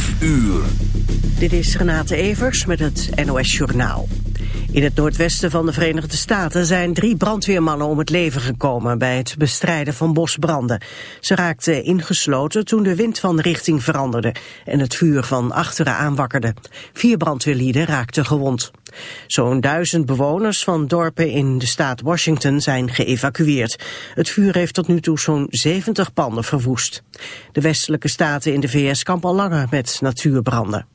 5 uur. Dit is Renate Evers met het NOS Journaal. In het noordwesten van de Verenigde Staten zijn drie brandweermannen om het leven gekomen bij het bestrijden van bosbranden. Ze raakten ingesloten toen de wind van richting veranderde en het vuur van achteren aanwakkerde. Vier brandweerlieden raakten gewond. Zo'n duizend bewoners van dorpen in de staat Washington zijn geëvacueerd. Het vuur heeft tot nu toe zo'n 70 panden verwoest. De westelijke staten in de VS kampen al langer met natuurbranden.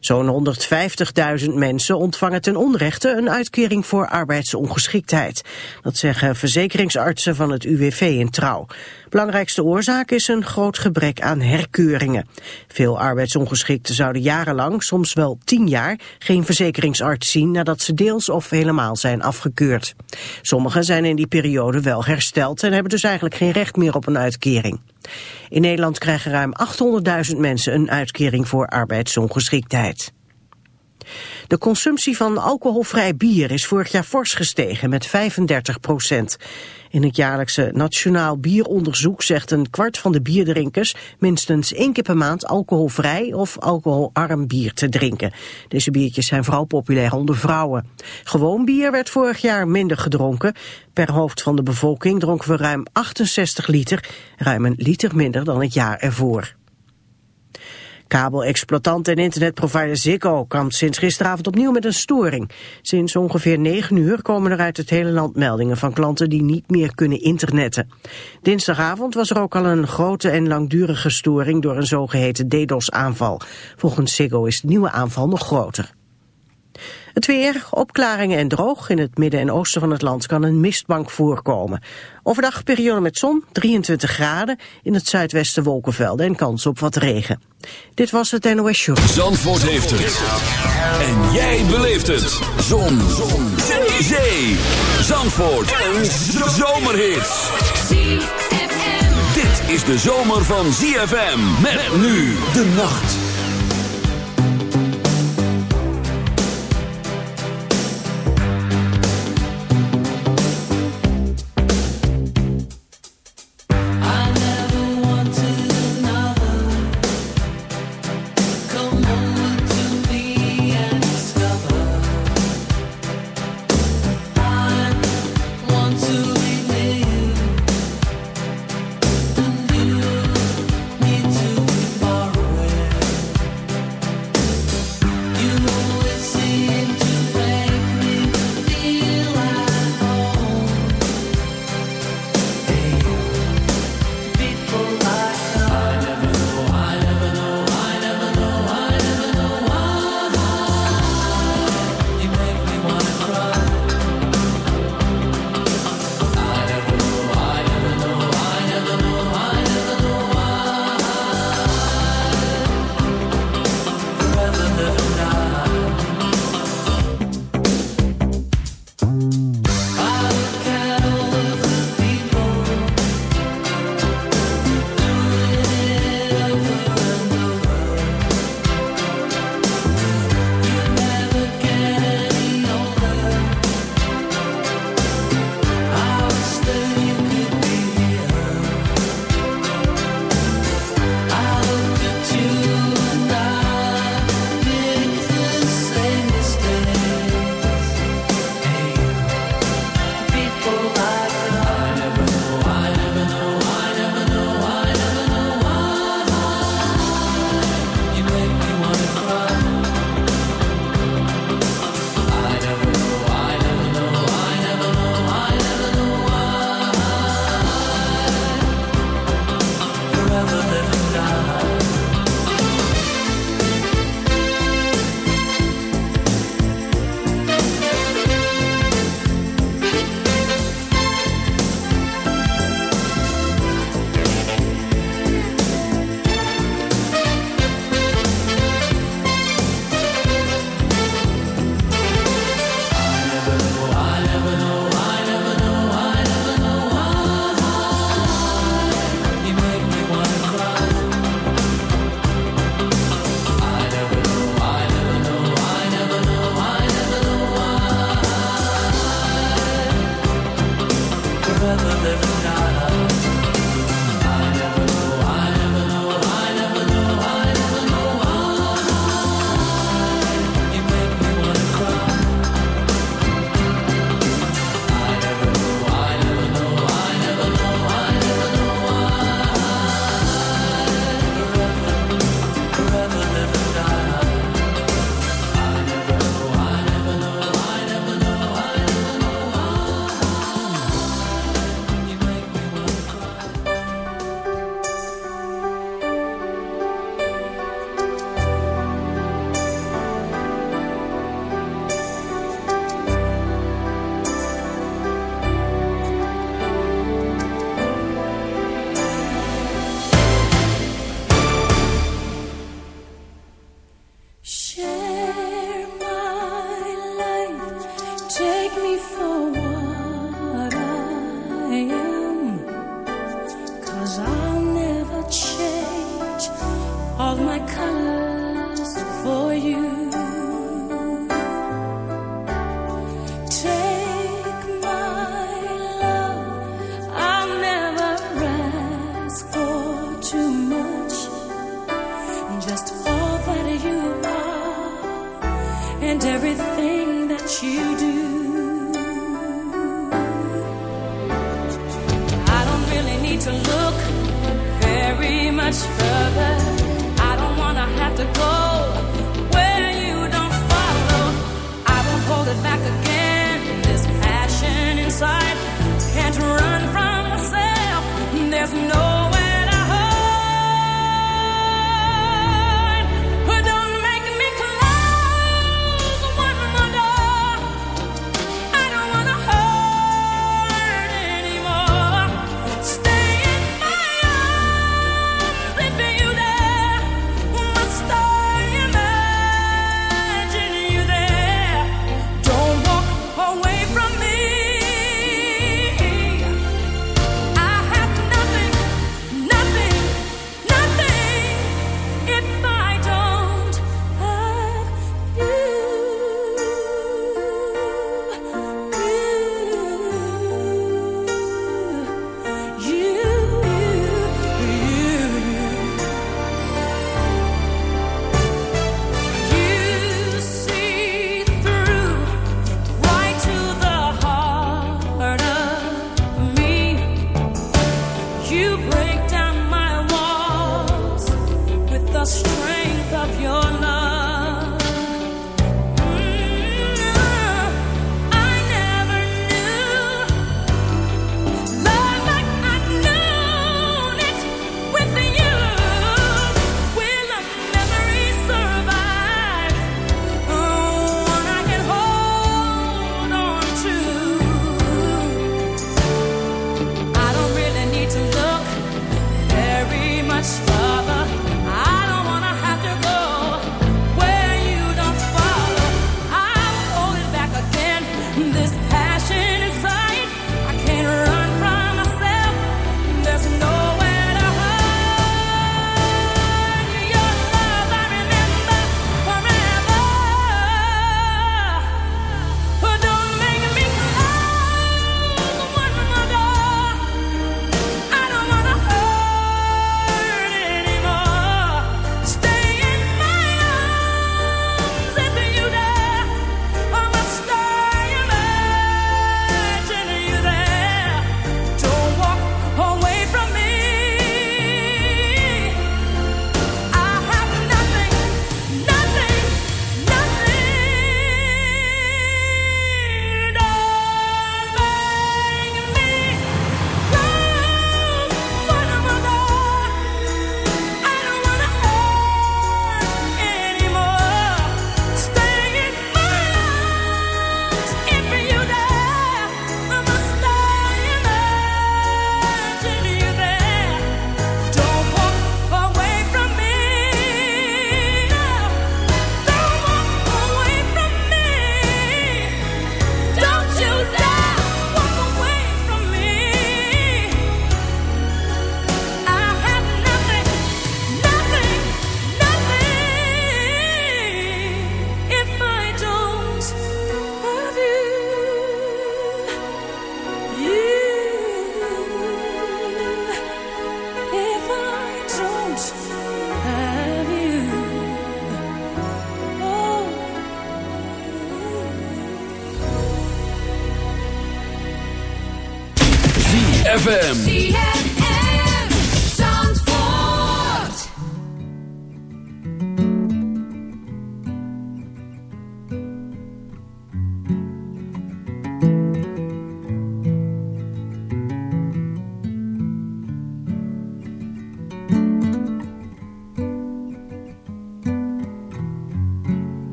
Zo'n 150.000 mensen ontvangen ten onrechte een uitkering voor arbeidsongeschiktheid. Dat zeggen verzekeringsartsen van het UWV in Trouw. Belangrijkste oorzaak is een groot gebrek aan herkeuringen. Veel arbeidsongeschikten zouden jarenlang, soms wel tien jaar, geen verzekeringsarts zien nadat ze deels of helemaal zijn afgekeurd. Sommigen zijn in die periode wel hersteld en hebben dus eigenlijk geen recht meer op een uitkering. In Nederland krijgen ruim 800.000 mensen een uitkering voor arbeidsongeschiktheid. De consumptie van alcoholvrij bier is vorig jaar fors gestegen met 35 procent. In het jaarlijkse Nationaal Bieronderzoek zegt een kwart van de bierdrinkers minstens één keer per maand alcoholvrij of alcoholarm bier te drinken. Deze biertjes zijn vooral populair onder vrouwen. Gewoon bier werd vorig jaar minder gedronken. Per hoofd van de bevolking dronken we ruim 68 liter, ruim een liter minder dan het jaar ervoor. Kabelexploitant en internetprovider Ziggo kampt sinds gisteravond opnieuw met een storing. Sinds ongeveer 9 uur komen er uit het hele land meldingen van klanten die niet meer kunnen internetten. Dinsdagavond was er ook al een grote en langdurige storing door een zogeheten DDoS-aanval. Volgens Ziggo is de nieuwe aanval nog groter. Het weer, opklaringen en droog. In het midden en oosten van het land kan een mistbank voorkomen. Overdag periode met zon, 23 graden. In het zuidwesten wolkenvelden en kans op wat regen. Dit was het NOS Show. Zandvoort heeft het. En jij beleeft het. Zon. zon. Zee. Zee. Zandvoort. Een zomerhit. Dit is de zomer van ZFM. Met nu de nacht.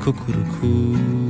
Cuckoo-coo,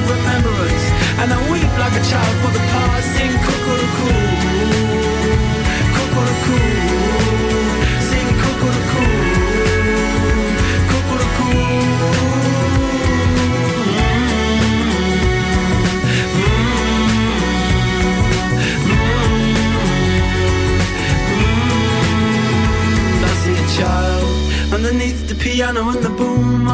Remembrance And I weep like a child for the past cuckoo-coo Cuckoo-coo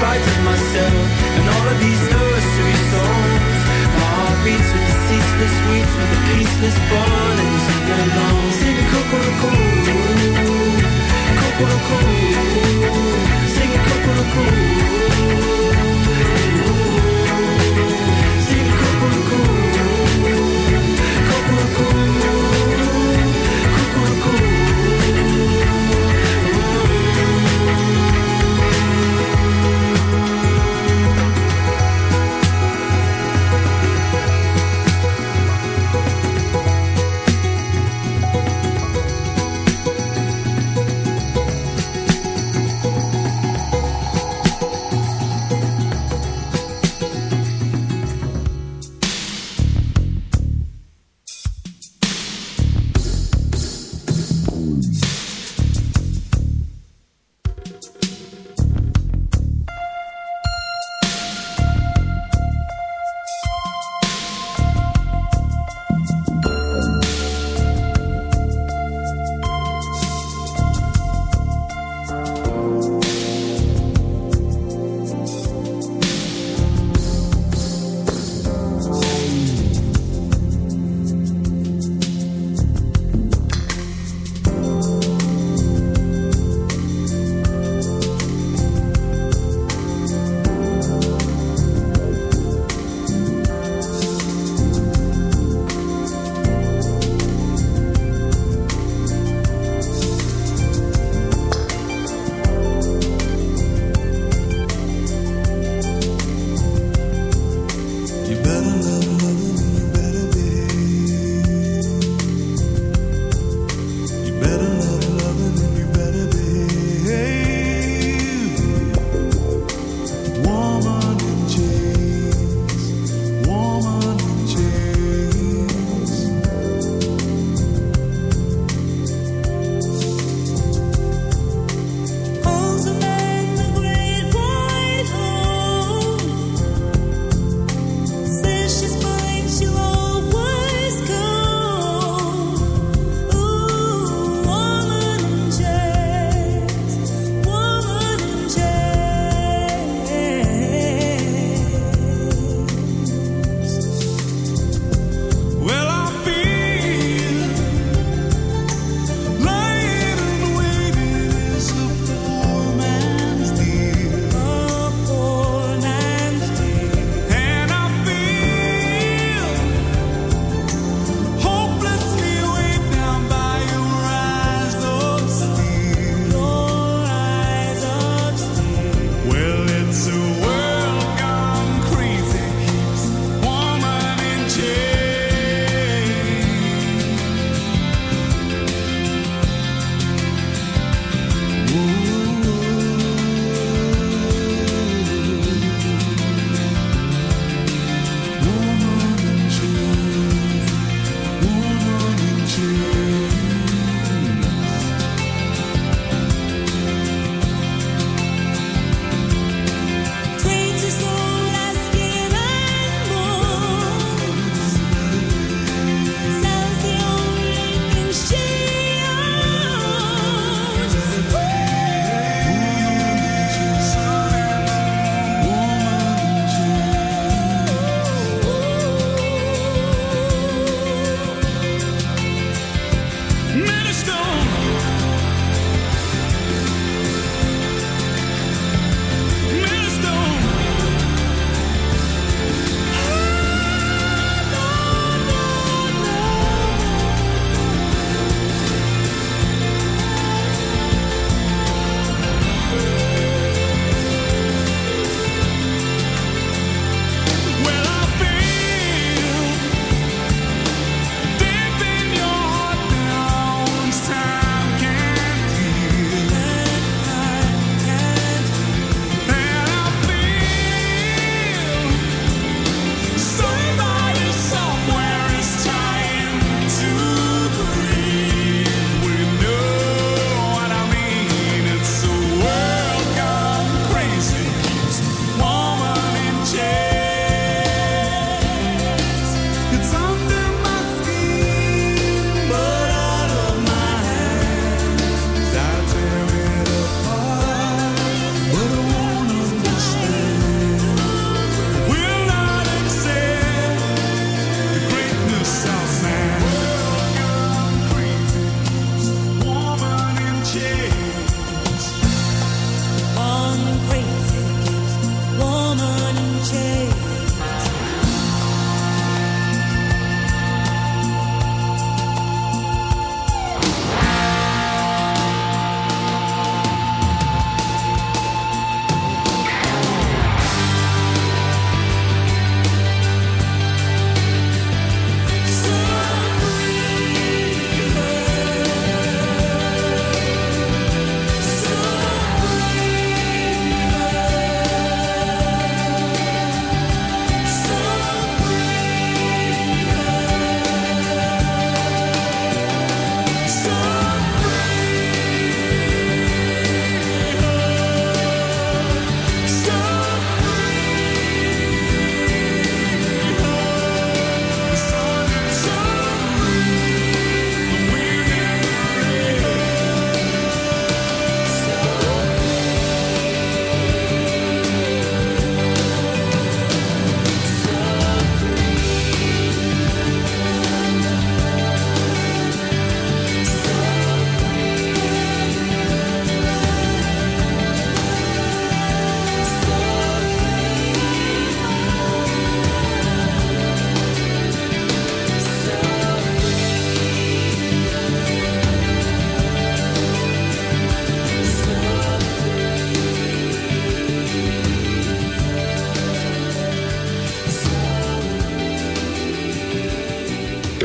of myself and all of these nursery songs. My heart beats with the ceaseless weeps, with the peaceless burning, sing along, sing Kokoroko, Kokoroko, sing Kokoroko. Sing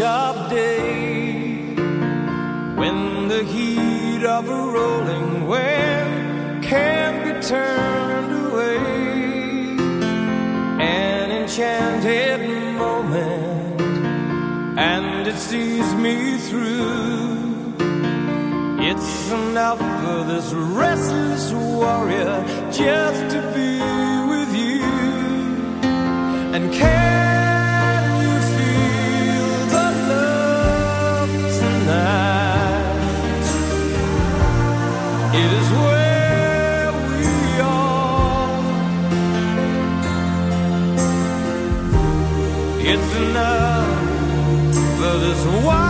sharp day when the heat of a rolling wave can be turned away. An enchanted moment, and it sees me through. It's enough for this restless warrior just to be with you and care. why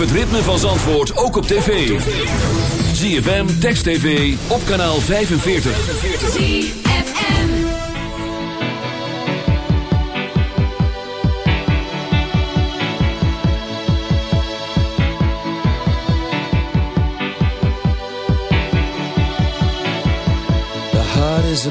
het ritme van Zandvoort ook op tv. ZFM, Text TV, op kanaal 45. The heart is a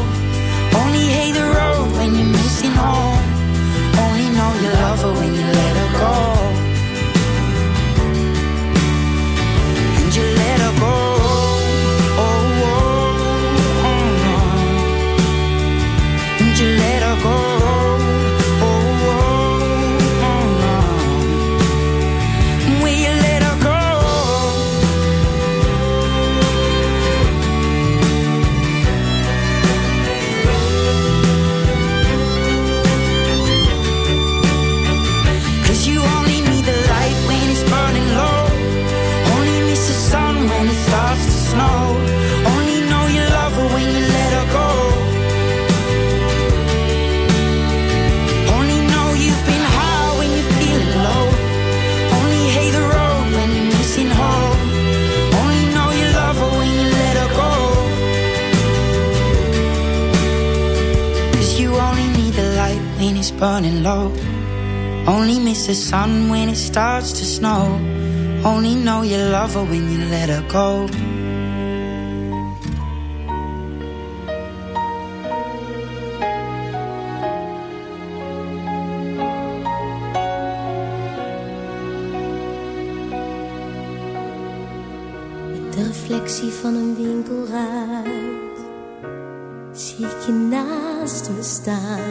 Burning low. Only miss the sun when it starts to snow. Only know you love her when you let her go. De reflectie van een winkelruit zie ik je naast me staan.